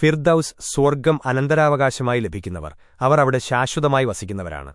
ഫിർദൌസ് സ്വർഗം അനന്തരാവകാശമായി ലഭിക്കുന്നവർ. അവർ അവിടെ ശാശ്വതമായി വസിക്കുന്നവരാണ്.